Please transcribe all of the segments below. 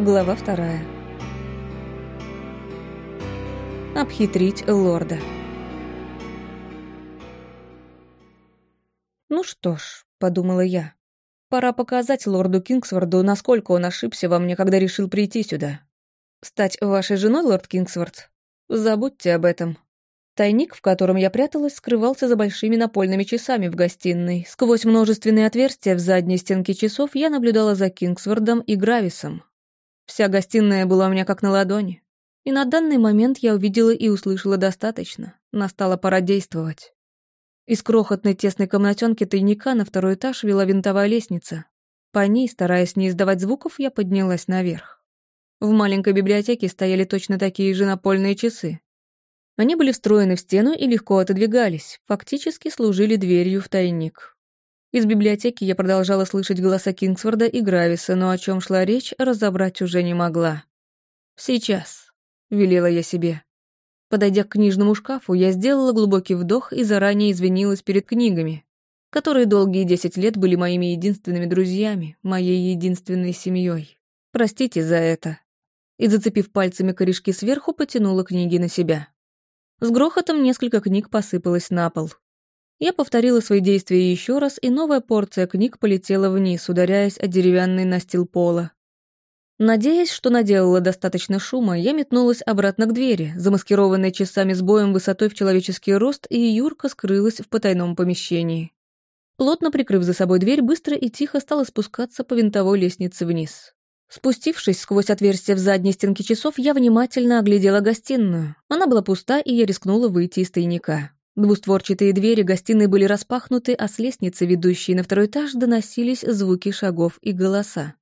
Глава вторая. Обхитрить лорда. «Ну что ж», — подумала я, — «пора показать лорду Кингсворду, насколько он ошибся во мне, когда решил прийти сюда. Стать вашей женой, лорд Кингсворд? Забудьте об этом». Тайник, в котором я пряталась, скрывался за большими напольными часами в гостиной. Сквозь множественные отверстия в задней стенке часов я наблюдала за Кингсвордом и Грависом. Вся гостиная была у меня как на ладони. И на данный момент я увидела и услышала достаточно. Настала пора действовать. Из крохотной тесной комнатенки тайника на второй этаж вела винтовая лестница. По ней, стараясь не издавать звуков, я поднялась наверх. В маленькой библиотеке стояли точно такие же напольные часы. Они были встроены в стену и легко отодвигались, фактически служили дверью в тайник. Из библиотеки я продолжала слышать голоса Кингсворда и Грависа, но о чем шла речь, разобрать уже не могла. «Сейчас», — велела я себе. Подойдя к книжному шкафу, я сделала глубокий вдох и заранее извинилась перед книгами, которые долгие десять лет были моими единственными друзьями, моей единственной семьей. Простите за это. И, зацепив пальцами корешки сверху, потянула книги на себя. С грохотом несколько книг посыпалось на пол. Я повторила свои действия еще раз, и новая порция книг полетела вниз, ударяясь о деревянный настил пола. Надеясь, что наделала достаточно шума, я метнулась обратно к двери, замаскированной часами с боем высотой в человеческий рост, и Юрка скрылась в потайном помещении. Плотно прикрыв за собой дверь, быстро и тихо стала спускаться по винтовой лестнице вниз. Спустившись сквозь отверстие в задней стенке часов, я внимательно оглядела гостиную. Она была пуста, и я рискнула выйти из тайника. Двустворчатые двери гостиной были распахнуты, а с лестницы, ведущей на второй этаж, доносились звуки шагов и голоса.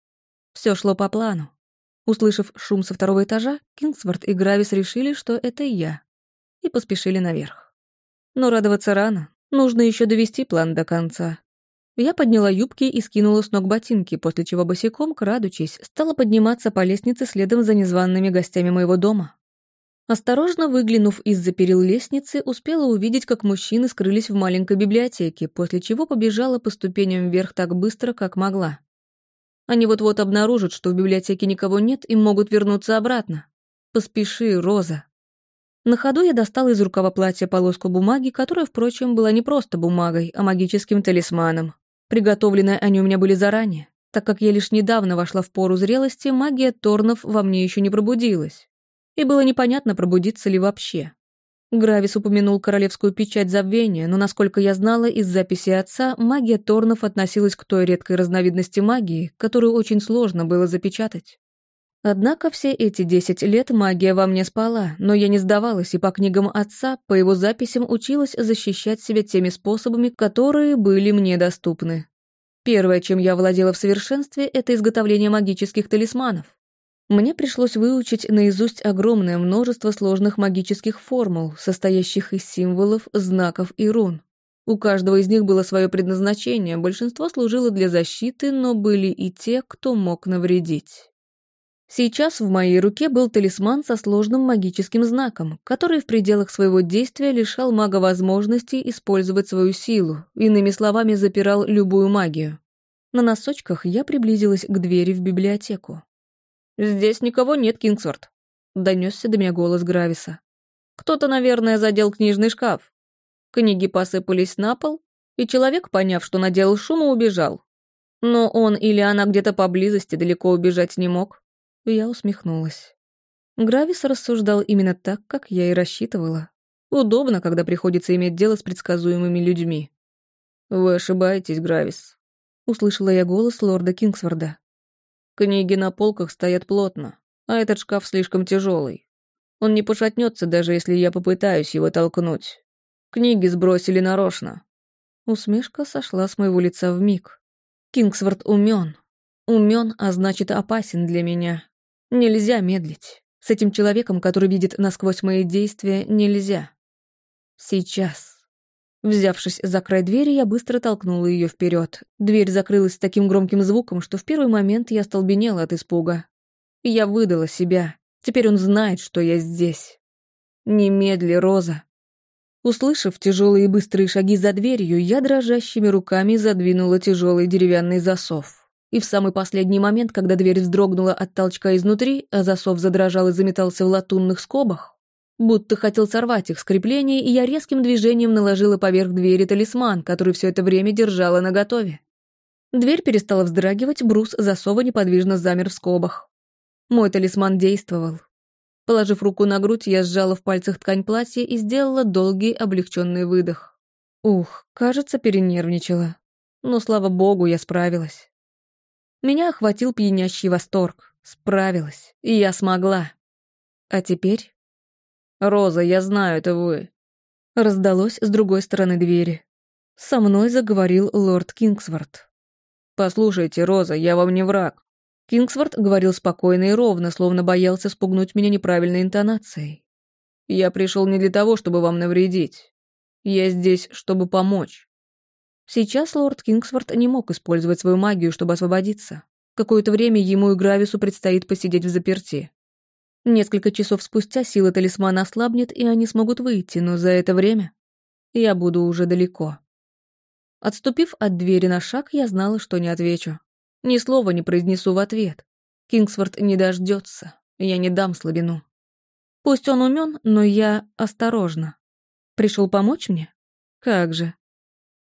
Все шло по плану. Услышав шум со второго этажа, Кингсворт и Гравис решили, что это я, и поспешили наверх. Но радоваться рано, нужно еще довести план до конца. Я подняла юбки и скинула с ног ботинки, после чего босиком, крадучись, стала подниматься по лестнице следом за незваными гостями моего дома. Осторожно выглянув из-за перил лестницы, успела увидеть, как мужчины скрылись в маленькой библиотеке, после чего побежала по ступеням вверх так быстро, как могла. Они вот-вот обнаружат, что в библиотеке никого нет и могут вернуться обратно. Поспеши, Роза. На ходу я достала из рукава платья полоску бумаги, которая, впрочем, была не просто бумагой, а магическим талисманом. Приготовленные они у меня были заранее. Так как я лишь недавно вошла в пору зрелости, магия Торнов во мне еще не пробудилась и было непонятно, пробудиться ли вообще. Гравис упомянул королевскую печать забвения, но, насколько я знала из записи отца, магия Торнов относилась к той редкой разновидности магии, которую очень сложно было запечатать. Однако все эти десять лет магия во мне спала, но я не сдавалась и по книгам отца, по его записям училась защищать себя теми способами, которые были мне доступны. Первое, чем я владела в совершенстве, это изготовление магических талисманов. Мне пришлось выучить наизусть огромное множество сложных магических формул, состоящих из символов, знаков и рун. У каждого из них было свое предназначение, большинство служило для защиты, но были и те, кто мог навредить. Сейчас в моей руке был талисман со сложным магическим знаком, который в пределах своего действия лишал мага возможности использовать свою силу, иными словами, запирал любую магию. На носочках я приблизилась к двери в библиотеку. «Здесь никого нет, Кингсворт», — донесся до меня голос Грависа. «Кто-то, наверное, задел книжный шкаф. Книги посыпались на пол, и человек, поняв, что наделал шума, убежал. Но он или она где-то поблизости далеко убежать не мог». Я усмехнулась. Гравис рассуждал именно так, как я и рассчитывала. Удобно, когда приходится иметь дело с предсказуемыми людьми. «Вы ошибаетесь, Гравис», — услышала я голос лорда Кингсворда. Книги на полках стоят плотно, а этот шкаф слишком тяжелый. Он не пошатнется, даже если я попытаюсь его толкнуть. Книги сбросили нарочно. Усмешка сошла с моего лица в миг. Кингсворт умен. Умен, а значит опасен для меня. Нельзя медлить. С этим человеком, который видит насквозь мои действия, нельзя. Сейчас. Взявшись за край двери, я быстро толкнула ее вперед. Дверь закрылась с таким громким звуком, что в первый момент я столбенела от испуга. Я выдала себя. Теперь он знает, что я здесь. Немедли, Роза. Услышав тяжелые и быстрые шаги за дверью, я дрожащими руками задвинула тяжелый деревянный засов. И в самый последний момент, когда дверь вздрогнула от толчка изнутри, а засов задрожал и заметался в латунных скобах, будто хотел сорвать их скрепление, и я резким движением наложила поверх двери талисман, который все это время держала наготове. Дверь перестала вздрагивать, брус засова неподвижно замер в скобах. Мой талисман действовал. Положив руку на грудь, я сжала в пальцах ткань платья и сделала долгий облегченный выдох. Ух, кажется, перенервничала. Но, слава богу, я справилась. Меня охватил пьянящий восторг. Справилась. И я смогла. А теперь... «Роза, я знаю, это вы». Раздалось с другой стороны двери. Со мной заговорил лорд Кингсворт. «Послушайте, Роза, я вам не враг». Кингсворт говорил спокойно и ровно, словно боялся спугнуть меня неправильной интонацией. «Я пришел не для того, чтобы вам навредить. Я здесь, чтобы помочь. Сейчас лорд Кингсворт не мог использовать свою магию, чтобы освободиться. Какое-то время ему и Гравису предстоит посидеть в заперти. Несколько часов спустя сила талисмана ослабнет, и они смогут выйти, но за это время я буду уже далеко. Отступив от двери на шаг, я знала, что не отвечу. Ни слова не произнесу в ответ. Кингсворт не дождется, я не дам слабину. Пусть он умен, но я осторожна. Пришел помочь мне? Как же.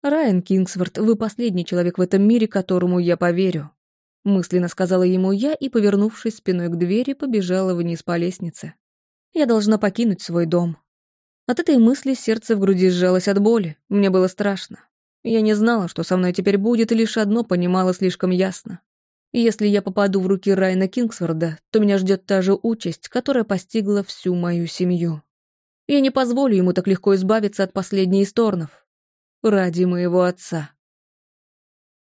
«Райан Кингсворт, вы последний человек в этом мире, которому я поверю», мысленно сказала ему я и, повернувшись спиной к двери, побежала вниз по лестнице. Я должна покинуть свой дом. От этой мысли сердце в груди сжалось от боли. Мне было страшно. Я не знала, что со мной теперь будет, и лишь одно понимала слишком ясно. Если я попаду в руки Райана Кингсворда, то меня ждет та же участь, которая постигла всю мою семью. Я не позволю ему так легко избавиться от последней из торнов ради моего отца.